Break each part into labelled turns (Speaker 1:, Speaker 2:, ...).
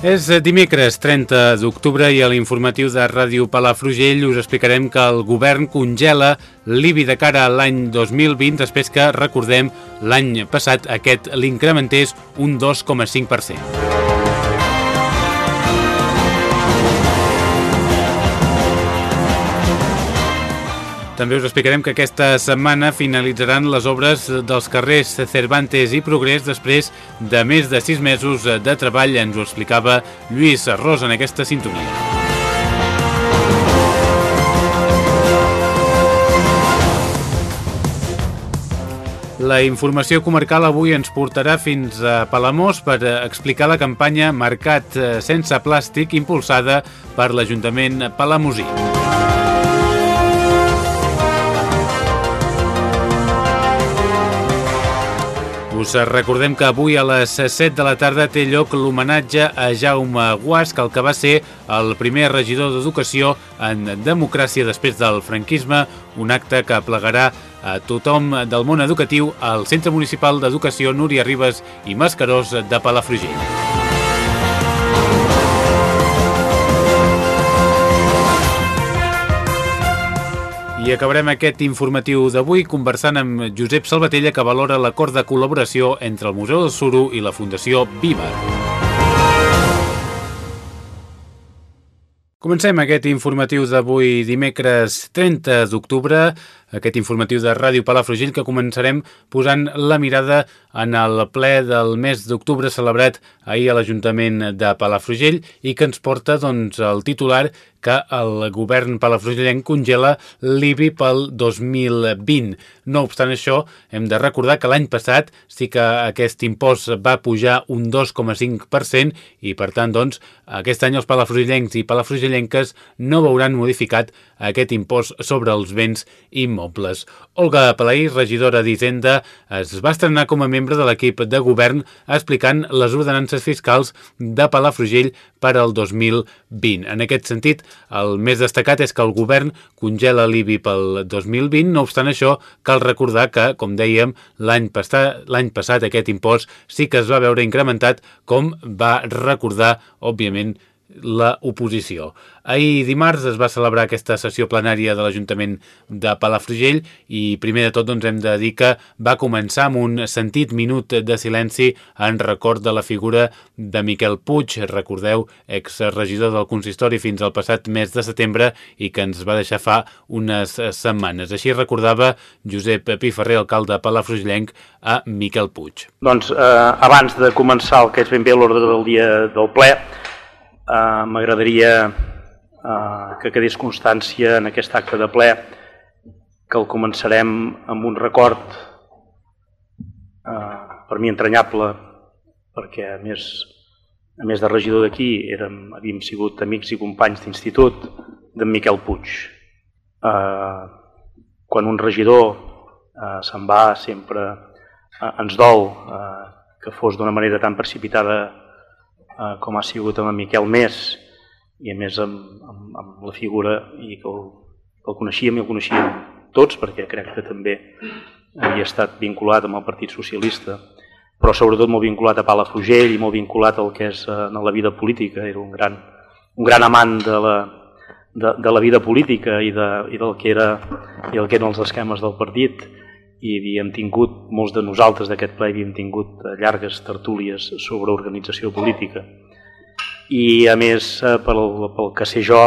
Speaker 1: És dimecres 30 d'octubre i a l'informatiu de Ràdio Palafrugell us explicarem que el govern congela l'IBI de cara a l'any 2020 després que, recordem, l'any passat aquest l'incrementés un 2,5%. També us explicarem que aquesta setmana finalitzaran les obres dels carrers Cervantes i Progrés després de més de sis mesos de treball, ens ho explicava Lluís Ros en aquesta sintonia. La informació comarcal avui ens portarà fins a Palamós per explicar la campanya Mercat sense plàstic impulsada per l'Ajuntament palamosí. Us recordem que avui a les 7 de la tarda té lloc l'homenatge a Jaume Guasc, el que va ser el primer regidor d'Educació en democràcia després del franquisme, un acte que plegarà a tothom del món educatiu al Centre Municipal d'Educació Núria Ribes i Mascarós de Palafrugell. I acabarem aquest informatiu d'avui conversant amb Josep Salvatella que valora l'acord de col·laboració entre el Museu del Suro i la Fundació Viva. Comencem aquest informatiu d'avui dimecres 30 d'octubre, aquest informatiu de Ràdio Palafrugell que començarem posant la mirada en el ple del mes d'octubre celebrat ahir a l'Ajuntament de Palafrugell i que ens porta doncs, el titular que el govern palafrugellenc congela l'IBI pel 2020. No obstant això, hem de recordar que l'any passat sí que aquest impost va pujar un 2,5% i per tant, doncs, aquest any els palafrugellencs i palafrugellenques no veuran modificat aquest impost sobre els béns immobles. Olga Palaí, regidora d'Hisenda, es va estrenar com a membre de l'equip de govern explicant les ordenances fiscals de Palafrugell per al 2020. En aquest sentit, el més destacat és que el govern congela l'IBI pel 2020, no obstant això, cal recordar que, com dèiem, l'any passat, passat aquest impost sí que es va veure incrementat, com va recordar, òbviament, la oposició. Ahir dimarts es va celebrar aquesta sessió plenària de l'Ajuntament de Palafrugell i primer de tot doncs, hem de dir que va començar amb un sentit minut de silenci en record de la figura de Miquel Puig, recordeu, exregidor del consistori fins al passat mes de setembre i que ens va deixar fa unes setmanes. Així recordava Josep Piferrer, alcalde palafrugellenc, a Miquel Puig.
Speaker 2: Doncs eh, abans de començar el que és ben bé l'ordre del dia del ple, eh, m'agradaria eh, que quedés constància en aquest acte de ple que el començarem amb un record eh, per mi entranyable perquè a més, a més de regidor d'aquí havíem sigut amics i companys d'institut d'en Miquel Puig. Eh, quan un regidor eh, se'n va sempre eh, ens dol eh, que fos d'una manera tan precipitada eh, com ha sigut amb en Miquel Més i a més amb, amb, amb la figura i que el, que el coneixíem i el coneixíem tots perquè crec que també havia estat vinculat amb el Partit Socialista però sobretot molt vinculat a Palafrugell i molt vinculat al que és eh, en la vida política. Era un gran, un gran amant de la, de, de la vida política i, de, i del que era i el que eren els esquemes del partit i havíem tingut, molts de nosaltres d'aquest ple havíem tingut eh, llargues tertúlies sobre organització política i a més eh, pel, pel que sé jo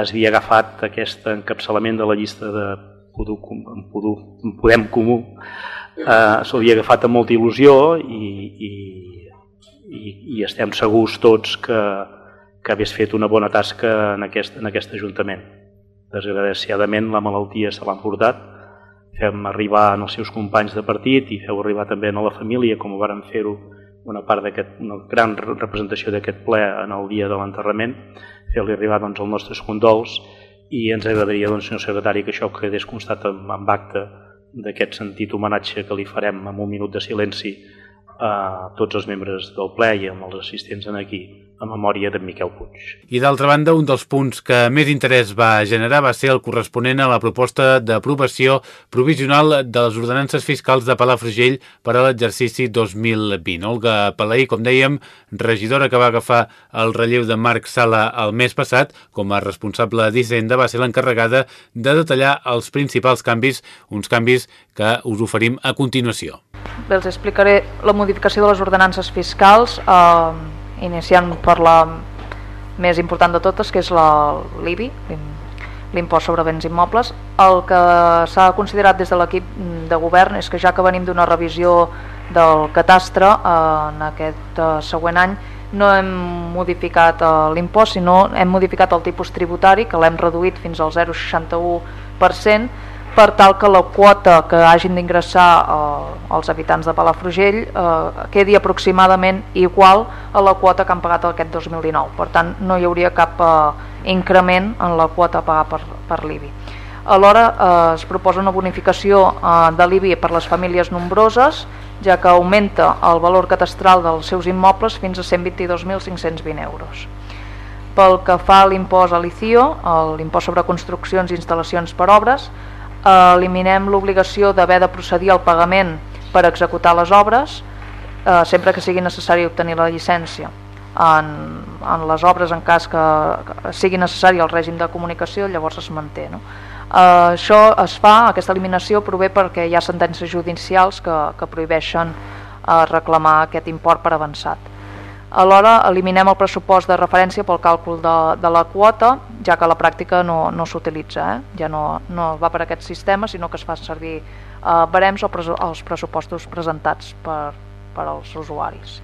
Speaker 2: es havia agafat aquest encapçalament de la llista de Podú, Podú, Podem Comú eh, havia agafat amb molta il·lusió i, i, i, i estem segurs tots que, que hagués fet una bona tasca en aquest, en aquest Ajuntament. desgraciadament la malaltia se l'ha emportat. Fem arribar als seus companys de partit i feu arribar també a la família, com ho varen fer-ho una part d'aquest, gran representació d'aquest ple en el dia de l'enterrament, fer-li arribar doncs, els nostres condols. I ens agradaria, doncs, senyor secretari, que això quedés constat amb, amb acte d'aquest sentit homenatge que li farem amb un minut de silenci a tots els membres del ple i amb els assistents en aquí a memòria de Miquel Puig.
Speaker 1: I d'altra banda, un dels punts que més interès va generar va ser el corresponent a la proposta d'aprovació provisional de les ordenances fiscals de Palafrugell per a l'exercici 2020. Olga Palaí, com dèiem, regidora que va agafar el relleu de Marc Sala el mes passat, com a responsable d'Hisenda, va ser l'encarregada de detallar els principals canvis, uns canvis que us oferim a continuació.
Speaker 3: Bé, els explicaré la modificació de les ordenances fiscals eh, iniciant per la més important de totes, que és l'IBI, l'impost sobre béns immobles. El que s'ha considerat des de l'equip de govern és que ja que venim d'una revisió del catastre en aquest eh, següent any, no hem modificat eh, l'impost, sinó hem modificat el tipus tributari, que l'hem reduït fins al 0,61%, per tal que la quota que hagin d'ingressar eh, els habitants de Palafrugell eh, quedi aproximadament igual a la quota que han pagat aquest 2019. Per tant, no hi hauria cap eh, increment en la quota a pagar per, per l'IBI. Alhora eh, es proposa una bonificació eh, de l'IBI per les famílies nombroses, ja que augmenta el valor catastral dels seus immobles fins a 122.520 euros. Pel que fa a l'impost a l'ICIO, l'impost sobre construccions i instal·lacions per obres, eliminem l'obligació d'haver de procedir al pagament per executar les obres eh, sempre que sigui necessari obtenir la llicència en, en les obres en cas que, que sigui necessari el règim de comunicació llavors es manté no? eh, això es fa, aquesta eliminació prové perquè hi ha sentències judicials que, que prohibeixen eh, reclamar aquest import per avançat Alhora eliminem el pressupost de referència pel càlcul de, de la quota, ja que la pràctica no, no s'utilitza, eh? ja no, no va per aquest sistema, sinó que es fa servir eh, barems o pres els pressupostos presentats per, per als usuaris.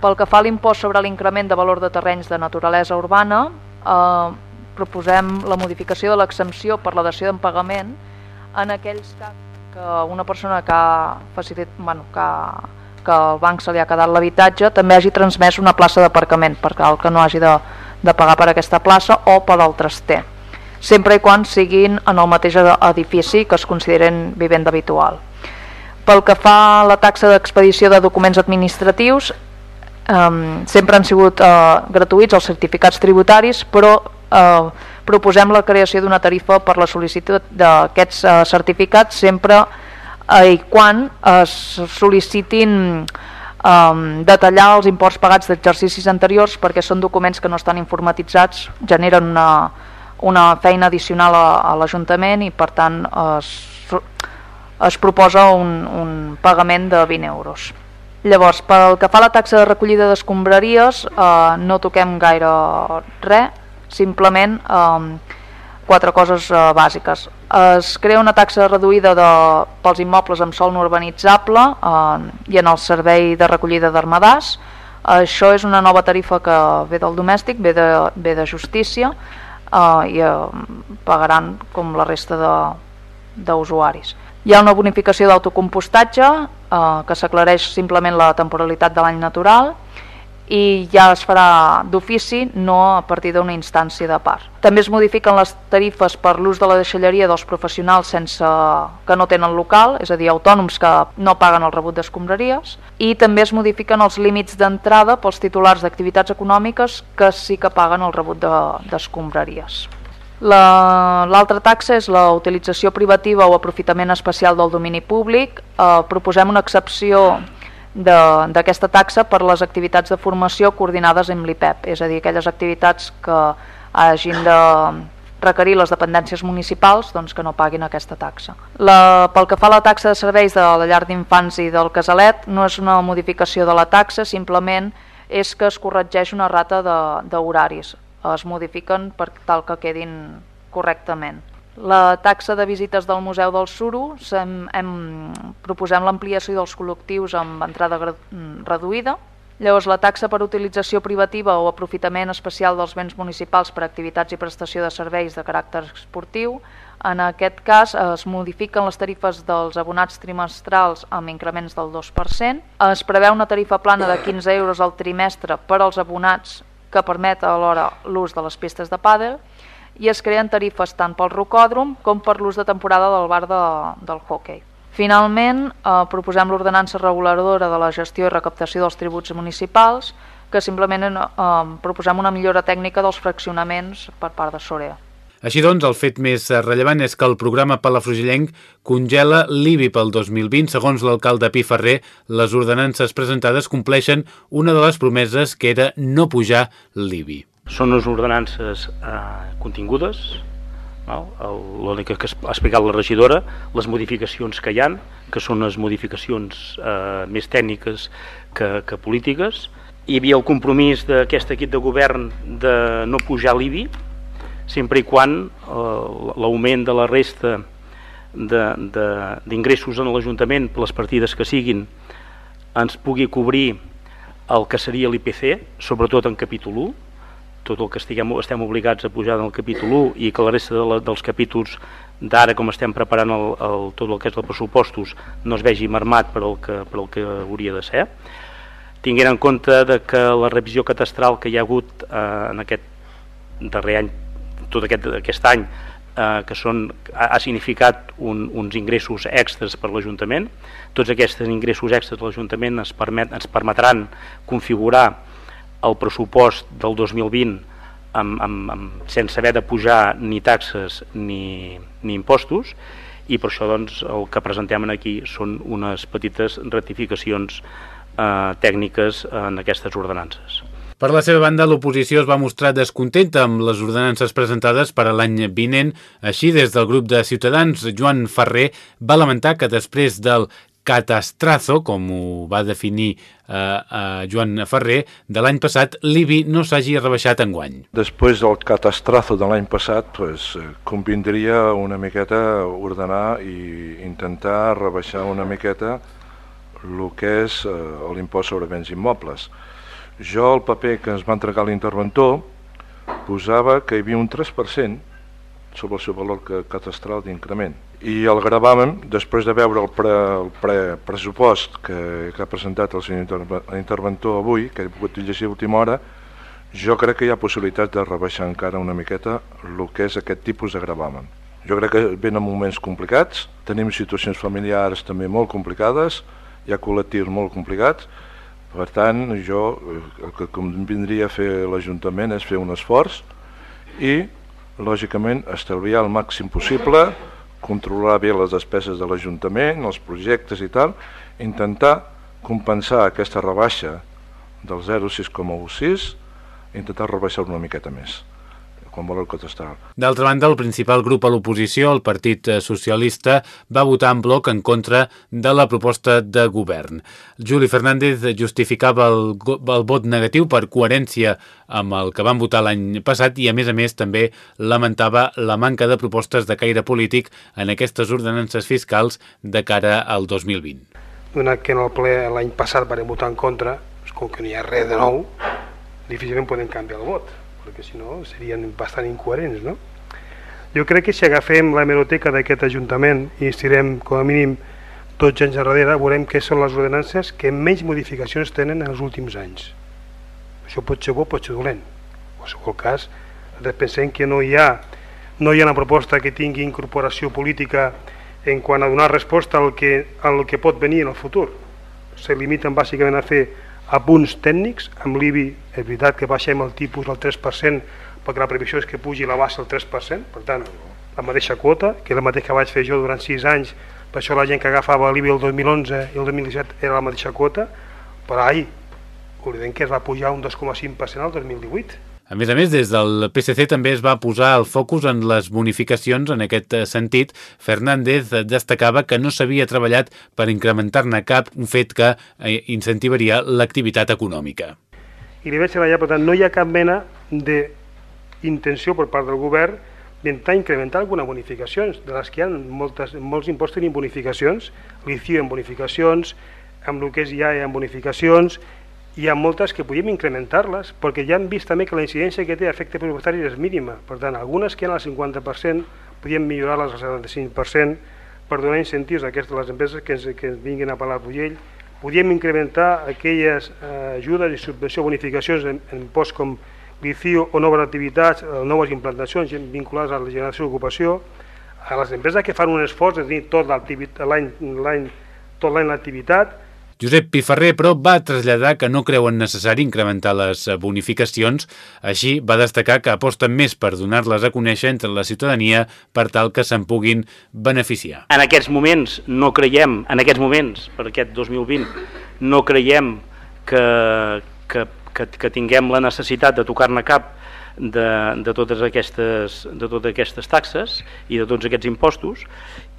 Speaker 3: Pel que fa a l'impost sobre l'increment de valor de terrenys de naturalesa urbana, eh, proposem la modificació de l'exempció per la dació en pagament en aquells que una persona que ha, facilitat, bueno, que ha que el banc se li ha quedat l'habitatge també hagi transmès una plaça d'aparcament per cal que no hagi de, de pagar per aquesta plaça o per altres té sempre i quan siguin en el mateix edifici que es consideren vivenda habitual. Pel que fa a la taxa d'expedició de documents administratius, eh, sempre han sigut eh, gratuïts els certificats tributaris, però eh, proposem la creació d'una tarifa per la sol·licitud d'aquests eh, certificats sempre eh, i quan es sol·licitin eh, detallar els imports pagats d'exercicis anteriors perquè són documents que no estan informatitzats, generen una, una feina addicional a, a l'Ajuntament i per tant es, es proposa un, un pagament de 20 euros. Llavors, pel que fa a la taxa de recollida d'escombraries, eh, no toquem gaire res, simplement eh, quatre coses eh, bàsiques. Es crea una taxa reduïda de, pels immobles amb sol no urbanitzable eh, i en el servei de recollida d'armadars. Això és una nova tarifa que ve del domèstic, ve de, ve de justícia eh, i eh, pagaran com la resta d'usuaris. Hi ha una bonificació d'autocompostatge eh, que s'aclareix simplement la temporalitat de l'any natural i ja es farà d'ofici, no a partir d'una instància de part. També es modifiquen les tarifes per l'ús de la deixalleria dels professionals sense que no tenen local, és a dir, autònoms que no paguen el rebut d'escombraries, i també es modifiquen els límits d'entrada pels titulars d'activitats econòmiques que sí que paguen el rebut d'escombraries. De, L'altra la, taxa és la utilització privativa o aprofitament especial del domini públic. Eh, proposem una excepció d'aquesta taxa per les activitats de formació coordinades amb l'IPEP, és a dir, aquelles activitats que hagin de requerir les dependències municipals doncs, que no paguin aquesta taxa. La, pel que fa a la taxa de serveis de la llar d'infants i del casalet, no és una modificació de la taxa, simplement és que es corregeix una rata d'horaris. Es modifiquen per tal que quedin correctament. La taxa de visites del Museu del Suro hem, hem, proposem l'ampliació dels col·lectius amb entrada reduïda. Llavors, la taxa per utilització privativa o aprofitament especial dels béns municipals per activitats i prestació de serveis de caràcter esportiu, en aquest cas es modifiquen les tarifes dels abonats trimestrals amb increments del 2%, es preveu una tarifa plana de 15 euros al trimestre per als abonats que permet alhora l'ús de les pistes de pàdel i es creen tarifes tant pel rocòdrom com per l'ús de temporada del bar de, del hockey. Finalment, eh, proposem l'ordenança reguladora de la gestió i recaptació dels tributs municipals, que simplement eh, proposem una millora tècnica dels fraccionaments per part de Sorea.
Speaker 1: Així doncs, el fet més rellevant és que el programa Palafrugillenc congela l'IBI pel 2020. Segons l'alcalde Pi Ferrer, les ordenances presentades compleixen una de les promeses que era no pujar l'IBI.
Speaker 2: Són les ordenances eh, contingudes, l'únic que ha explicat la regidora, les modificacions que hi han, que són les modificacions eh, més tècniques que, que polítiques. Hi havia el compromís d'aquest equip de govern de no pujar l'IBI, sempre i quan eh, l'augment de la resta d'ingressos en l'Ajuntament per les partides que siguin ens pugui cobrir el que seria l'IPC, sobretot en capítol 1, tot el que estiguem, estem obligats a pujar en el capítol 1 i que la resta de la, dels capítols d'ara, com estem preparant el, el, tot el que és els pressupostos, no es vegi marmat per el que, per el que hauria de ser. Tinguent en compte de que la revisió catastral que hi ha hagut eh, en aquest darrer any, tot aquest, aquest any, eh, que són, ha, ha significat un, uns ingressos extres per l'Ajuntament. Tots aquests ingressos extres de l'Ajuntament ens, permet, ens permetran configurar el pressupost del 2020 amb, amb, amb, sense haver de pujar ni taxes ni, ni impostos i per això doncs, el que presentem aquí són unes petites ratificacions eh, tècniques en aquestes ordenances.
Speaker 1: Per la seva banda, l'oposició es va mostrar descontenta amb les ordenances presentades per a l'any vinent. Així, des del grup de Ciutadans, Joan Ferrer va lamentar que després del catastrazo, com ho va definir eh, eh, Joan Ferrer, de l'any passat, l'IBI no s'hagi rebaixat en guany.
Speaker 4: Després del catastrazo de l'any passat, pues, eh, convindria una miqueta ordenar i intentar rebaixar una miqueta el que és eh, l'impost sobre béns immobles. Jo, el paper que ens va entregar l'interventor, posava que hi havia un 3% sobre el seu valor catastral d'increment. I el gravàvem després de veure el, pre, el pre, pressupost que, que ha presentat el senyor interventor avui, que he pogut llegir a última hora, jo crec que hi ha possibilitat de rebaixar encara una miqueta el que és aquest tipus de gravamen. Jo crec que venen moments complicats, tenim situacions familiars també molt complicades, hi ha col·lectius molt complicats, per tant, jo eh, el que convindria fer l'Ajuntament és fer un esforç i lògicament, estalviar el màxim possible, controlar bé les despeses de l'Ajuntament, els projectes i tal, intentar compensar aquesta rebaixa del 0,6,16 intentar rebaixar una miqueta més quan vol el catastral.
Speaker 1: D'altra banda, el principal grup a l'oposició, el Partit Socialista, va votar en bloc en contra de la proposta de govern. Juli Fernández justificava el, el vot negatiu per coherència amb el que van votar l'any passat i, a més a més, també lamentava la manca de propostes de caire polític en aquestes ordenances fiscals de cara al 2020.
Speaker 5: Donat que en el ple l'any passat vam votar en contra, com que no hi ha res de nou, difícilment podem canviar el vot perquè si no serien bastant incoherents, no? Jo crec que si agafem la hemeroteca d'aquest Ajuntament i estirem com a mínim tots anys darrere, veurem que són les ordenances que menys modificacions tenen en els últims anys. Això pot ser bo, pot ser dolent. En qualsevol cas, pensem que no hi ha no hi ha una proposta que tingui incorporació política en quant a donar resposta al que, al que pot venir en el futur. Se limiten bàsicament a fer a punts tècnics, amb l'IBI és veritat que baixem el tipus al 3% perquè la previsió és que pugi la base al 3%, per tant, la mateixa quota, que és la mateixa que vaig fer jo durant 6 anys, per això la gent que agafava l'IBI el 2011 i el 2017 era la mateixa quota, però ai, oblidem que es va pujar un 2,5% al 2018
Speaker 1: a més a més, des del PSC també es va posar el focus en les bonificacions. En aquest eh, sentit, Fernández destacava que no s'havia treballat per incrementar-ne cap, un fet que eh, incentivaria l'activitat econòmica.
Speaker 5: I li vaig allà, per tant, no hi ha cap mena d'intenció per part del govern d'intentar incrementar algunes bonificacions, de les que hi ha moltes, molts impostos tenim bonificacions, l'ICIO en bonificacions, amb el que és hi ha bonificacions, hi ha moltes que podríem incrementar-les, perquè ja hem vist també que la incidència que té efecte pressupostari és mínima. Per tant, algunes que han al 50% podríem millorar-les al 75% per donar incentius a aquestes les empreses que ens, que vinguin a Palafrugell. Podríem incrementar aquelles eh, ajudes i subvenció bonificacions en, en posts com l'ICIO o noves activitats, eh, noves implantacions vinculades a la generació d'ocupació, a les empreses que fan un esforç de tenir tot l'any tot l'any l'activitat,
Speaker 1: Josep Piferrer, però, va traslladar que no creuen necessari incrementar les bonificacions. Així, va destacar que aposten més per donar-les a conèixer entre la ciutadania per tal que se'n puguin beneficiar.
Speaker 2: En aquests moments no creiem, en aquests moments, per aquest 2020, no creiem que, que, que, que tinguem la necessitat de tocar-ne cap de, de, totes aquestes, de totes aquestes taxes i de tots aquests impostos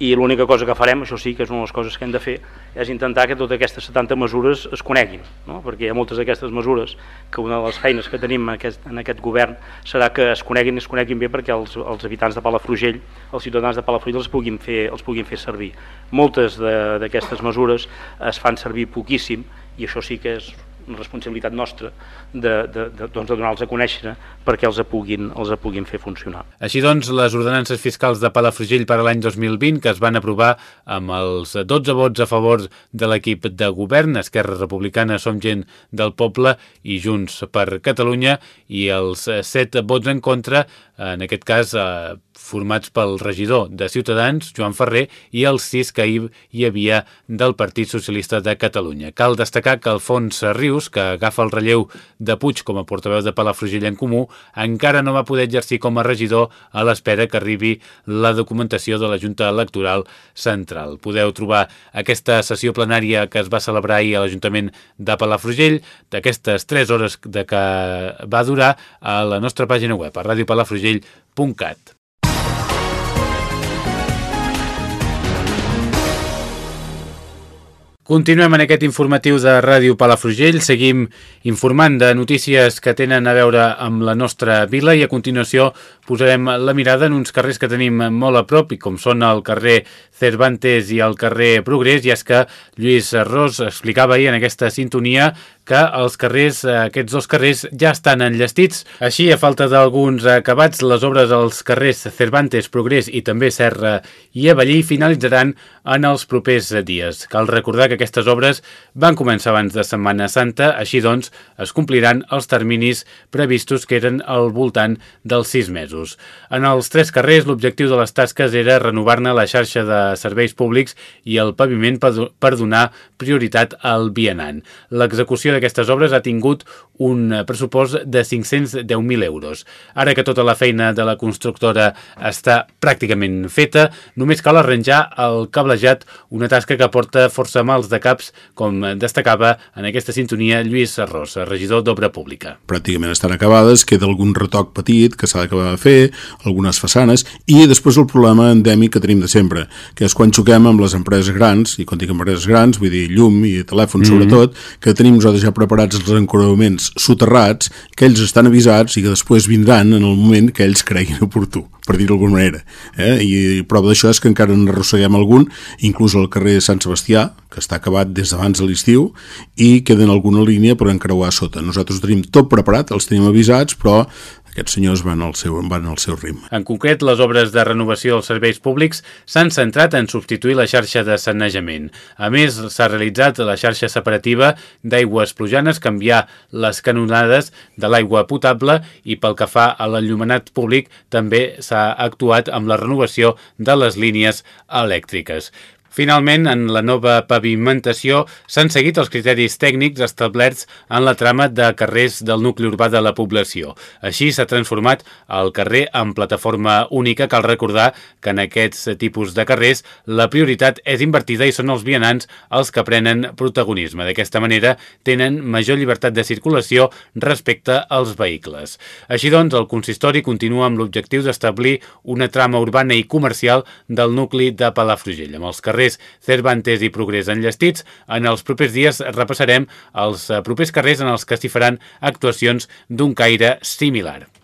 Speaker 2: i l'única cosa que farem, això sí que és una de les coses que hem de fer, és intentar que totes aquestes 70 mesures es coneguin, no? perquè hi ha moltes d'aquestes mesures que una de les feines que tenim en aquest, en aquest govern serà que es coneguin i es coneguin bé perquè els, els habitants de Palafrugell, els ciutadans de Palafrugell els puguin fer, els puguin fer servir. Moltes d'aquestes mesures es fan servir poquíssim i això sí que és una responsabilitat nostra de, de, de, doncs de donar-los a conèixer perquè els puguin, els puguin fer funcionar.
Speaker 1: Així doncs, les ordenances fiscals de Palafrugell per a l'any 2020 que es van aprovar amb els 12 vots a favor de l'equip de govern, Esquerra Republicana Som Gent del Poble i Junts per Catalunya i els 7 vots en contra, en aquest cas eh, formats pel regidor de Ciutadans, Joan Ferrer, i els sis que hi, hi havia del Partit Socialista de Catalunya. Cal destacar que Alfons Rius, que agafa el relleu de Puig com a portaveu de Palafrugell en Comú, encara no va poder exercir com a regidor a l'espera que arribi la documentació de la Junta Electoral Central. Podeu trobar aquesta sessió plenària que es va celebrar ahir a l'Ajuntament de Palafrugell, d'aquestes 3 hores de que va durar, a la nostra pàgina web, a radiopalafrugell.cat. Continuem en aquest informatiu de Ràdio Palafrugell, seguim informant de notícies que tenen a veure amb la nostra vila i a continuació posarem la mirada en uns carrers que tenim molt a prop i com són el carrer Cervantes i el carrer Progrés. I és que Lluís Ros explicava ahir en aquesta sintonia que els carrers, aquests dos carrers ja estan enllestits. Així, a falta d'alguns acabats, les obres als carrers Cervantes, Progrés i també Serra i Avellí finalitzaran en els propers dies. Cal recordar que aquestes obres van començar abans de Setmana Santa, així doncs es compliran els terminis previstos que eren al voltant dels sis mesos. En els tres carrers l'objectiu de les tasques era renovar-ne la xarxa de serveis públics i el paviment per donar prioritat al vianant. L'execució d'aquestes obres ha tingut un pressupost de 510.000 euros. Ara que tota la feina de la constructora està pràcticament feta, només cal arranjar el cablejat, una tasca que porta força mals de caps, com destacava en aquesta sintonia Lluís Arròs, regidor d'Obra Pública.
Speaker 6: Pràcticament estan acabades, queda algun retoc petit que s'ha d'acabar de fer, algunes façanes, i després el problema endèmic que tenim de sempre, que és quan xoquem amb les empreses grans, i quan dic empreses grans, vull dir llum i telèfon mm -hmm. sobretot, que tenim nosaltres ja preparats els encoronaments soterrats, que ells estan avisats i que després vindran en el moment que ells creguin oportú, per dir-ho d'alguna manera. Eh? I prova d'això és que encara en arrosseguem algun, inclús al carrer Sant Sebastià, que està acabat des d'abans de l'estiu, i queda en alguna línia per encreuar sota. Nosaltres tenim tot preparat, els tenim avisats, però aquests senyors van al seu, van al seu ritme.
Speaker 1: En concret, les obres de renovació dels serveis públics s'han centrat en substituir la xarxa de sanejament. A més, s'ha realitzat la xarxa separativa d'aigües plujanes, canviar les canonades de l'aigua potable i pel que fa a l'enllumenat públic també s'ha actuat amb la renovació de les línies elèctriques. Finalment, en la nova pavimentació s'han seguit els criteris tècnics establerts en la trama de carrers del nucli urbà de la població. Així s'ha transformat el carrer en plataforma única. Cal recordar que en aquests tipus de carrers la prioritat és invertida i són els vianants els que prenen protagonisme. D'aquesta manera tenen major llibertat de circulació respecte als vehicles. Així doncs, el consistori continua amb l'objectiu d'establir una trama urbana i comercial del nucli de Palafrugell, amb els carrers carrers Cervantes i Progrés enllestits. En els propers dies repassarem els eh, propers carrers en els que s'hi faran actuacions d'un caire similar.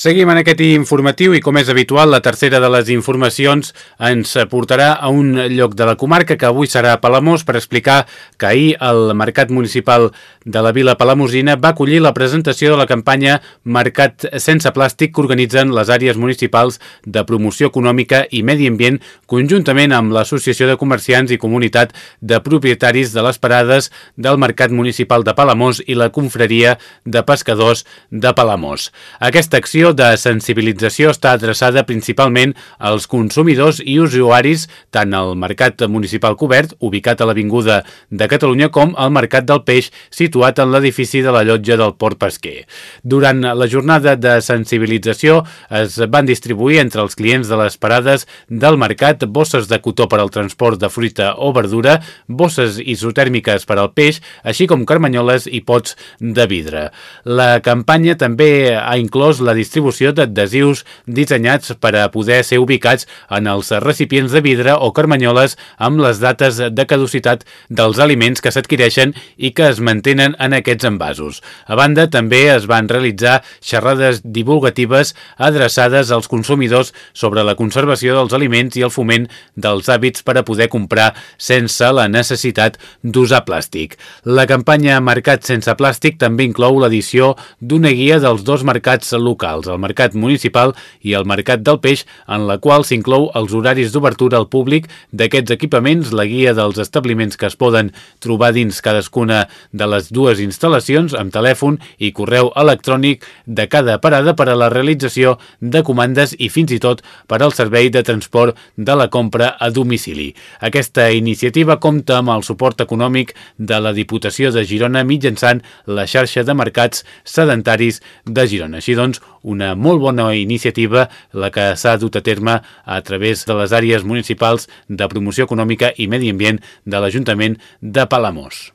Speaker 1: Seguim en aquest informatiu i, com és habitual, la tercera de les informacions ens portarà a un lloc de la comarca que avui serà Palamós per explicar que ahir el Mercat Municipal de la Vila Palamosina va acollir la presentació de la campanya Mercat sense plàstic que organitzen les àrees municipals de promoció econòmica i medi ambient conjuntament amb l'Associació de Comerciants i Comunitat de Propietaris de les Parades del Mercat Municipal de Palamós i la Confraria de Pescadors de Palamós. Aquesta acció de sensibilització està adreçada principalment als consumidors i usuaris tant al Mercat Municipal Cobert, ubicat a l'Avinguda de Catalunya, com al Mercat del Peix, situat en l'edifici de la llotja del Port Pesquer. Durant la jornada de sensibilització es van distribuir entre els clients de les parades del mercat bosses de cotó per al transport de fruita o verdura, bosses isotèrmiques per al peix, així com carmanyoles i pots de vidre. La campanya també ha inclòs la distribució distribució d'adhesius dissenyats per a poder ser ubicats en els recipients de vidre o carmanyoles amb les dates de caducitat dels aliments que s'adquireixen i que es mantenen en aquests envasos. A banda, també es van realitzar xerrades divulgatives adreçades als consumidors sobre la conservació dels aliments i el foment dels hàbits per a poder comprar sense la necessitat d'usar plàstic. La campanya Mercat sense plàstic també inclou l'edició d'una guia dels dos mercats locals, el Mercat Municipal i el Mercat del Peix, en la qual s'inclou els horaris d'obertura al públic d'aquests equipaments, la guia dels establiments que es poden trobar dins cadascuna de les dues instal·lacions amb telèfon i correu electrònic de cada parada per a la realització de comandes i fins i tot per al servei de transport de la compra a domicili. Aquesta iniciativa compta amb el suport econòmic de la Diputació de Girona mitjançant la xarxa de mercats sedentaris de Girona. Així doncs, una molt bona iniciativa la que s'ha dut a terme a través de les àrees municipals de promoció econòmica i medi ambient de l'Ajuntament de Palamós.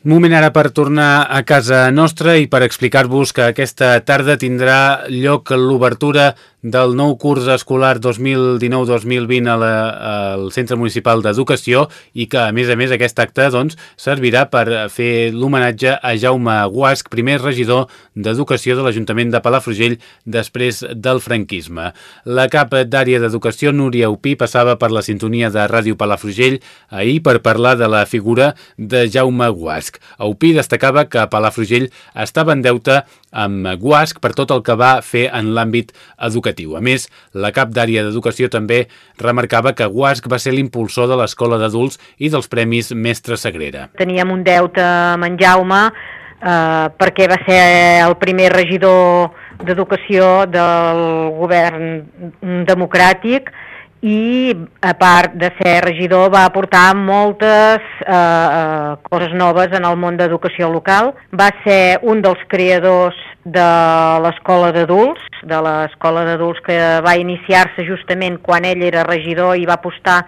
Speaker 1: Moment ara per tornar a casa nostra i per explicar-vos que aquesta tarda tindrà lloc l'obertura del nou curs escolar 2019-2020 al Centre Municipal d'Educació i que, a més a més, aquest acte doncs, servirà per fer l'homenatge a Jaume Guasc, primer regidor d'Educació de l'Ajuntament de Palafrugell després del franquisme. La cap d'àrea d'Educació, Núria Upí, passava per la sintonia de Ràdio Palafrugell ahir per parlar de la figura de Jaume Guasc. Upí destacava que Palafrugell estava en deute amb Guasc per tot el que va fer en l'àmbit educatiu. A més, la cap d'àrea d'educació també remarcava que Guasc va ser l'impulsor de l'escola d'adults i dels Premis Mestre Sagrera.
Speaker 7: Teníem un deute amb en Jaume eh, perquè va ser el primer regidor d'educació del govern democràtic i a part de ser regidor va aportar moltes eh, eh, coses noves en el món d'educació local. Va ser un dels creadors de l'escola d'adults, de l'escola d'adults que va iniciar-se justament quan ell era regidor i va apostar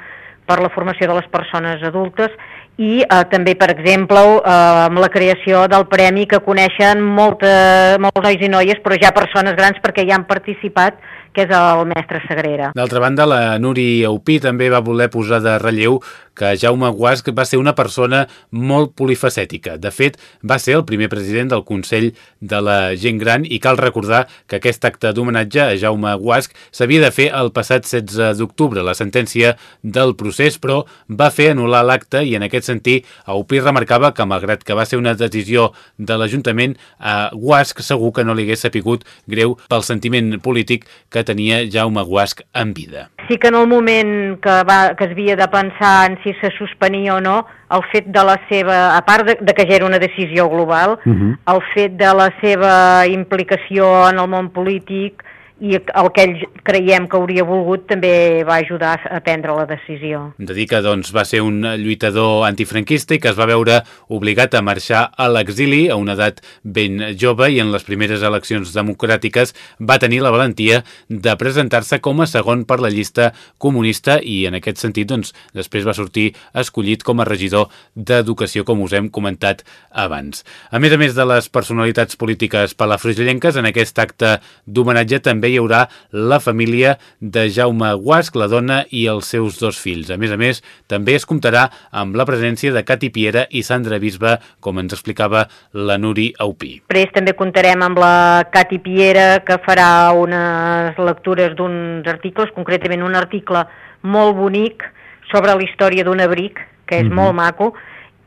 Speaker 7: per la formació de les persones adultes i eh, també, per exemple, eh, amb la creació del premi que coneixen molta, molts nois i noies, però ja persones grans perquè ja han participat que és el mestre Sagrera.
Speaker 1: D'altra banda, la Nuri Eupí també va voler posar de relleu que Jaume Guasc va ser una persona molt polifacètica. De fet, va ser el primer president del Consell de la Gent Gran i cal recordar que aquest acte d'homenatge a Jaume Guasc s'havia de fer el passat 16 d'octubre. La sentència del procés, però, va fer anul·lar l'acte i en aquest sentit Eupí remarcava que, malgrat que va ser una decisió de l'Ajuntament, a Guasc segur que no li hagués sapigut greu pel sentiment polític que tenia Jaume Guasc en vida.
Speaker 7: Sí que en el moment que, va, que es havia de pensar en si se suspenia o no, el fet de la seva, a part de, de que ja era una decisió global, uh -huh. el fet de la seva implicació en el món polític i el que ell creiem que hauria volgut també va ajudar a prendre la decisió.
Speaker 1: De dir que doncs, va ser un lluitador antifranquista i que es va veure obligat a marxar a l'exili a una edat ben jove i en les primeres eleccions democràtiques va tenir la valentia de presentar-se com a segon per la llista comunista i en aquest sentit doncs, després va sortir escollit com a regidor d'Educació com us hem comentat abans. A més a més de les personalitats polítiques palafrugellenques, en aquest acte d'homenatge també hi haurà la família de Jaume Guasc, la dona i els seus dos fills. A més a més, també es comptarà amb la presència de Cati Piera i Sandra Bisba, com ens explicava la Nuri Aupí.
Speaker 7: Després també comptarem amb la Cati Piera, que farà unes lectures d'uns articles, concretament un article molt bonic sobre la història d'un abric, que és mm -hmm. molt maco,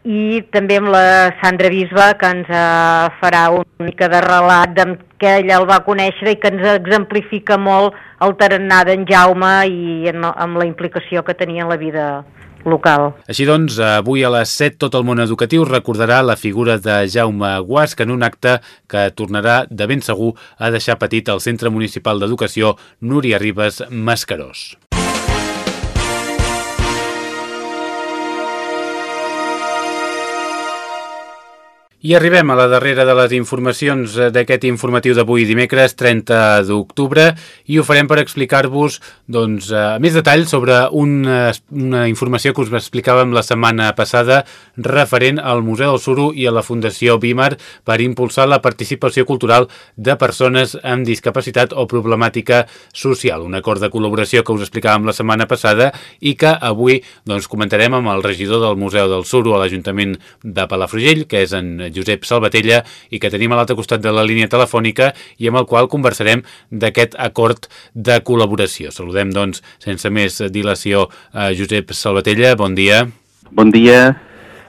Speaker 7: i també amb la Sandra Bisba, que ens eh, farà una mica de relat de que ella el va conèixer i que ens exemplifica molt el tarannà d'en Jaume i amb la implicació que tenia en la vida local.
Speaker 1: Així doncs, avui a les 7 tot el món educatiu recordarà la figura de Jaume Guasc en un acte que tornarà de ben segur a deixar petit el Centre Municipal d'Educació Núria Ribes Mascarós. I arribem a la darrera de les informacions eh, d'aquest informatiu d'avui dimecres 30 d'octubre i ho farem per explicar-vos doncs, eh, més detall sobre una, una informació que us explicàvem la setmana passada referent al Museu del Suro i a la Fundació Bímar per impulsar la participació cultural de persones amb discapacitat o problemàtica social. Un acord de col·laboració que us explicàvem la setmana passada i que avui doncs, comentarem amb el regidor del Museu del Suro a l'Ajuntament de Palafrugell, que és en Josep Salvatella i que tenim a l'altre costat de la línia telefònica i amb el qual conversarem d'aquest acord de col·laboració. Saludem, doncs, sense més dilació a Josep Salvatella. Bon dia.
Speaker 8: Bon dia.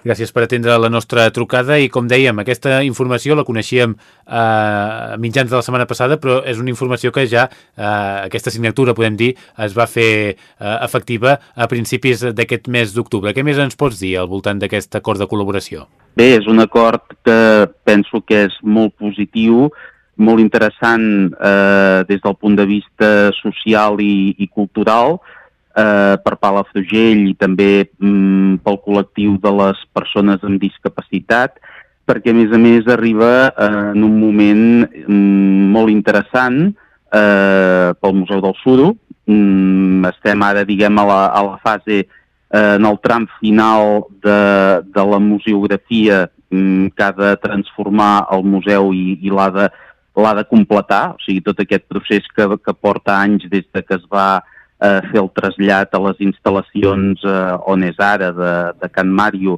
Speaker 1: Gràcies per atendre la nostra trucada i, com dèiem, aquesta informació la coneixíem eh, a mitjans de la setmana passada, però és una informació que ja, eh, aquesta signatura, podem dir, es va fer eh, efectiva a principis d'aquest mes d'octubre. Què més ens pots dir al voltant d'aquest acord de col·laboració?
Speaker 8: Bé, és un acord que penso que és molt positiu, molt interessant eh, des del punt de vista social i, i cultural, eh, per Palafrugell i també mm, pel col·lectiu de les persones amb discapacitat, perquè a més a més arriba eh, en un moment mm, molt interessant eh, pel Museu del Suro. Mm, estem ara, diguem, a la, a la fase, eh, en el tram final de, de la museografia mm, que ha de transformar el museu i, i l'ha de, de completar, o sigui, tot aquest procés que, que porta anys des de que es va eh, fer el trasllat a les instal·lacions eh, on és ara de, de Can Màrio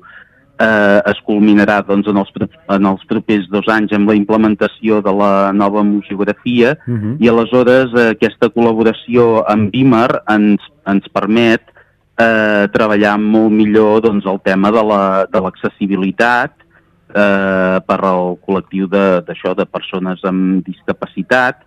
Speaker 8: eh, es culminarà doncs, en, els, en els propers dos anys amb la implementació de la nova museografia uh mhm. -huh. i aleshores eh, aquesta col·laboració amb BIMER ens, ens permet eh, treballar molt millor doncs, el tema de l'accessibilitat la, eh, per al col·lectiu d'això de, de persones amb discapacitat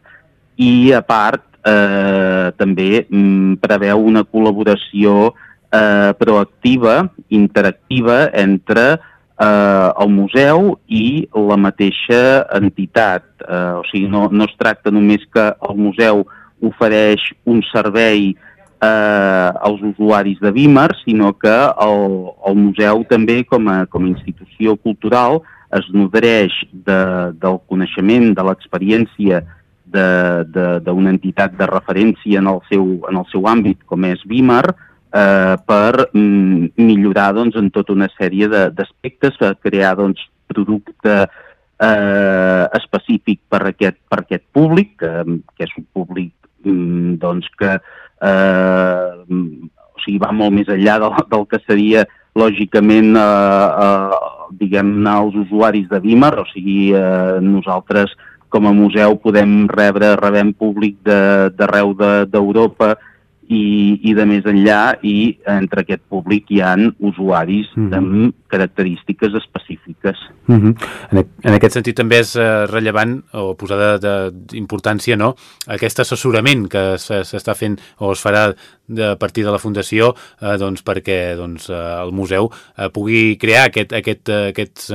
Speaker 8: i a part eh, també mm, preveu una col·laboració eh, proactiva, interactiva entre eh, el museu i la mateixa entitat. Eh, o sigui, no, no es tracta només que el museu ofereix un servei eh, als usuaris de Vímer, sinó que el, el museu també com a, com a institució cultural es nodreix de, del coneixement, de l'experiència d'una entitat de referència en el seu, en el seu àmbit, com és Vímer, eh, per mm, millorar doncs, en tota una sèrie d'aspectes, per crear doncs, producte eh, específic per aquest, per aquest públic, que, que és un públic mm, doncs, que eh, o sigui, va molt més enllà del, del que seria lògicament eh, eh, diguem-ne els usuaris de Vímer, o sigui, eh, nosaltres com a museu podem rebre, rebem públic d'arreu d'Europa de, i, i de més enllà i entre aquest públic hi han usuaris mm -hmm. amb característiques específiques.
Speaker 1: Mm -hmm. en, en aquest sentit també és eh, rellevant o posada d'importància no? aquest assessorament que s'està fent o es farà de, partir de la Fundació eh, doncs, perquè doncs, eh, el museu eh, pugui crear aquest, aquest, eh, aquest,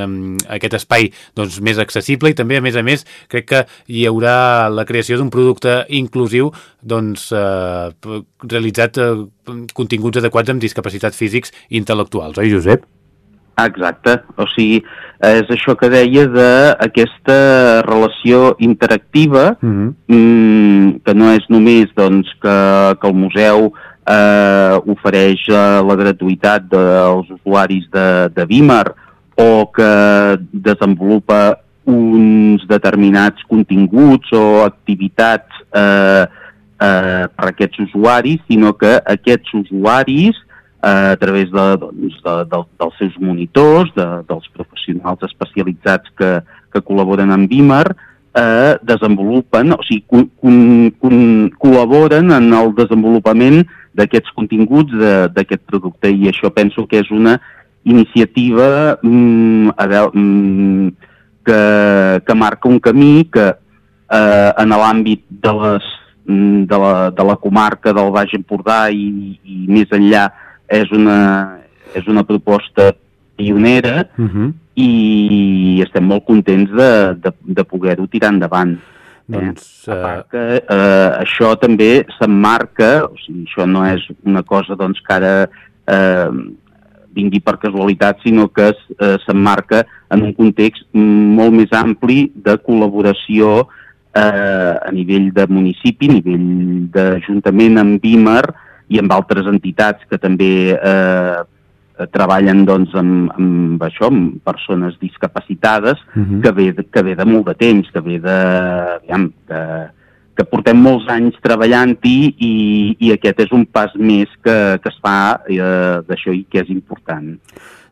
Speaker 1: aquest espai doncs, més accessible i també, a més a més, crec que hi haurà la creació d'un producte inclusiu doncs, eh, realitzat eh, continguts adequats amb discapacitats físics i intel·lectuals, oi Josep?
Speaker 8: Exacte, o sigui, és això que deia d'aquesta relació interactiva uh mhm. -huh. mm, que no és només doncs, que, que el museu eh, ofereix eh, la gratuïtat dels usuaris de, de Vímer o que desenvolupa uns determinats continguts o activitats eh, eh, per aquests usuaris, sinó que aquests usuaris, a través de, doncs, de, de, dels seus monitors, de, dels professionals especialitzats que, que col·laboren amb Beamer, eh, desenvolupen, o sigui, con, con, con, col·laboren en el desenvolupament d'aquests continguts d'aquest producte. I això penso que és una iniciativa mm, a veure, mm, que, que marca un camí que eh, en l'àmbit de, les, mm, de, la, de la comarca del Baix Empordà i, i més enllà és una, és una proposta pionera uh mhm. -huh. i estem molt contents de, de, de poder-ho tirar endavant. Doncs, eh... A part que eh, això també s'emmarca, o sigui, això no és una cosa doncs, que ara eh, vingui per casualitat, sinó que eh, s'emmarca en un context molt més ampli de col·laboració eh, a nivell de municipi, a nivell d'Ajuntament amb BIMER i amb altres entitats que també eh, treballen doncs, amb, amb això, amb persones discapacitades, uh mhm. -huh. que, ve, que ve de molt de temps, que ve de, aviam, de, que portem molts anys treballant-hi i, i aquest és un pas més que, que es fa eh, d'això i que és important.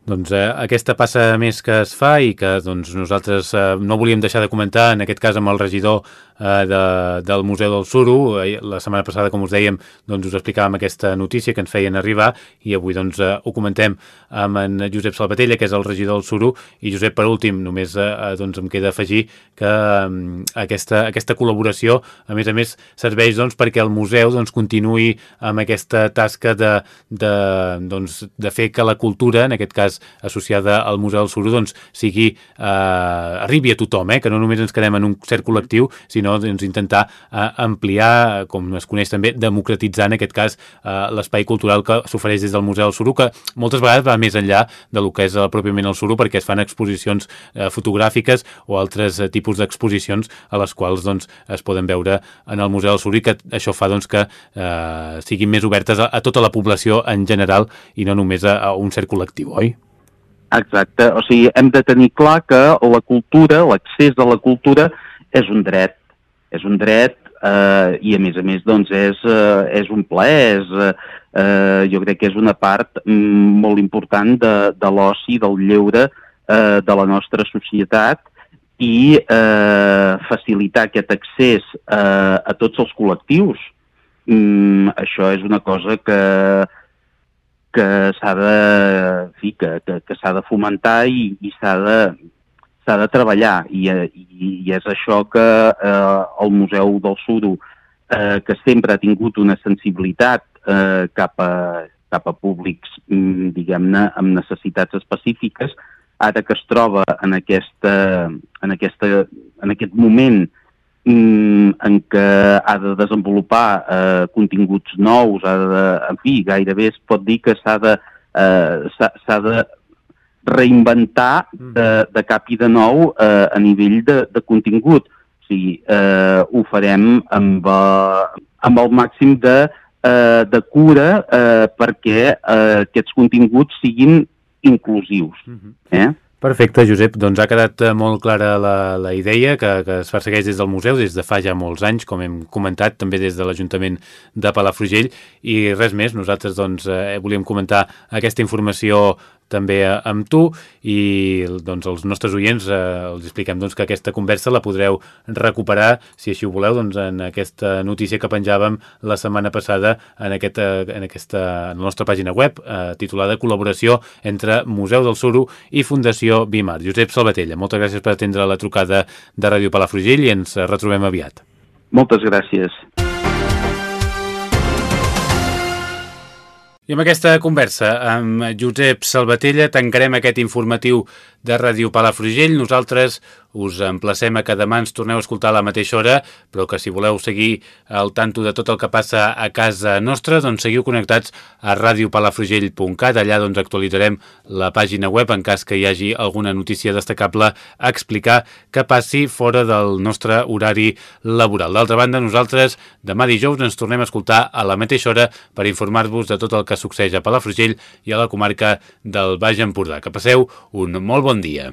Speaker 1: Doncs eh, aquesta passa més que es fa i que doncs, nosaltres eh, no volíem deixar de comentar, en aquest cas amb el regidor eh, de, del Museu del Suro. Eh, la setmana passada, com us dèiem, doncs, us explicàvem aquesta notícia que ens feien arribar i avui doncs, eh, ho comentem amb en Josep Salvatella, que és el regidor del Suro. I Josep, per últim, només eh, eh doncs, em queda afegir que eh, aquesta, aquesta col·laboració, a més a més, serveix doncs, perquè el museu doncs, continuï amb aquesta tasca de, de, doncs, de fer que la cultura, en aquest cas associada al Museu del Suro doncs, sigui, eh, arribi a tothom, eh, que no només ens quedem en un cert col·lectiu, sinó doncs, intentar eh, ampliar, com es coneix també, democratitzar en aquest cas eh, l'espai cultural que s'ofereix des del Museu del Suro, que moltes vegades va més enllà de lo que és eh, pròpiament el Suro, perquè es fan exposicions eh, fotogràfiques o altres eh, tipus d'exposicions a les quals doncs, es poden veure en el Museu del Suro i que això fa doncs, que eh, siguin més obertes a, a tota la població en general i no només a, a un cert col·lectiu, oi?
Speaker 8: Exacte, o sigui, hem de tenir clar que la cultura, l'accés a la cultura és un dret, és un dret eh, i a més a més doncs és, eh, és un plaer, és, eh, jo crec que és una part mm, molt important de, de l'oci, del lleure eh, de la nostra societat i eh, facilitar aquest accés eh, a tots els col·lectius. Mm, això és una cosa que, que s'ha de, sí, que, que, que s'ha de fomentar i, i s'ha de, s'ha de treballar i, i, i és això que eh, el Museu del Suro, eh, que sempre ha tingut una sensibilitat eh, cap, a, cap a públics, mm, diguem-ne, amb necessitats específiques, ara que es troba en, aquesta, en, aquesta, en aquest moment mm, en què ha de desenvolupar eh, continguts nous, ha de, en fi, gairebé es pot dir que s'ha de, eh, de reinventar de, de cap i de nou eh, a nivell de, de contingut. O sigui, eh, ho farem amb, eh, amb el màxim de, eh, de cura eh, perquè eh, aquests continguts siguin inclusius. Eh?
Speaker 1: Perfecte, Josep. Doncs ha quedat eh, molt clara la, la idea que, que es persegueix des del museu des de fa ja molts anys, com hem comentat, també des de l'Ajuntament de Palafrugell. I res més, nosaltres doncs, eh, volíem comentar aquesta informació també amb tu i doncs, els nostres oients eh, els expliquem doncs, que aquesta conversa la podreu recuperar, si així ho voleu, doncs, en aquesta notícia que penjàvem la setmana passada en, aquest, eh, en, aquesta, en la nostra pàgina web eh, titulada Col·laboració entre Museu del Suro i Fundació Bimar. Josep Salvatella, moltes gràcies per atendre la trucada de Ràdio Palafrugell i ens retrobem aviat.
Speaker 8: Moltes gràcies.
Speaker 1: I amb aquesta conversa amb Josep Salvatella tancarem aquest informatiu de Ràdio Palafrugell. Nosaltres us emplacem a que demà ens torneu a escoltar a la mateixa hora, però que si voleu seguir al tanto de tot el que passa a casa nostra, doncs seguiu connectats a radiopalafrugell.cat. Allà doncs actualitzarem la pàgina web en cas que hi hagi alguna notícia destacable a explicar que passi fora del nostre horari laboral. D'altra banda, nosaltres demà dijous ens tornem a escoltar a la mateixa hora per informar-vos de tot el que succeeix a Palafrugell i a la comarca del Baix Empordà. Que passeu un molt bon dia.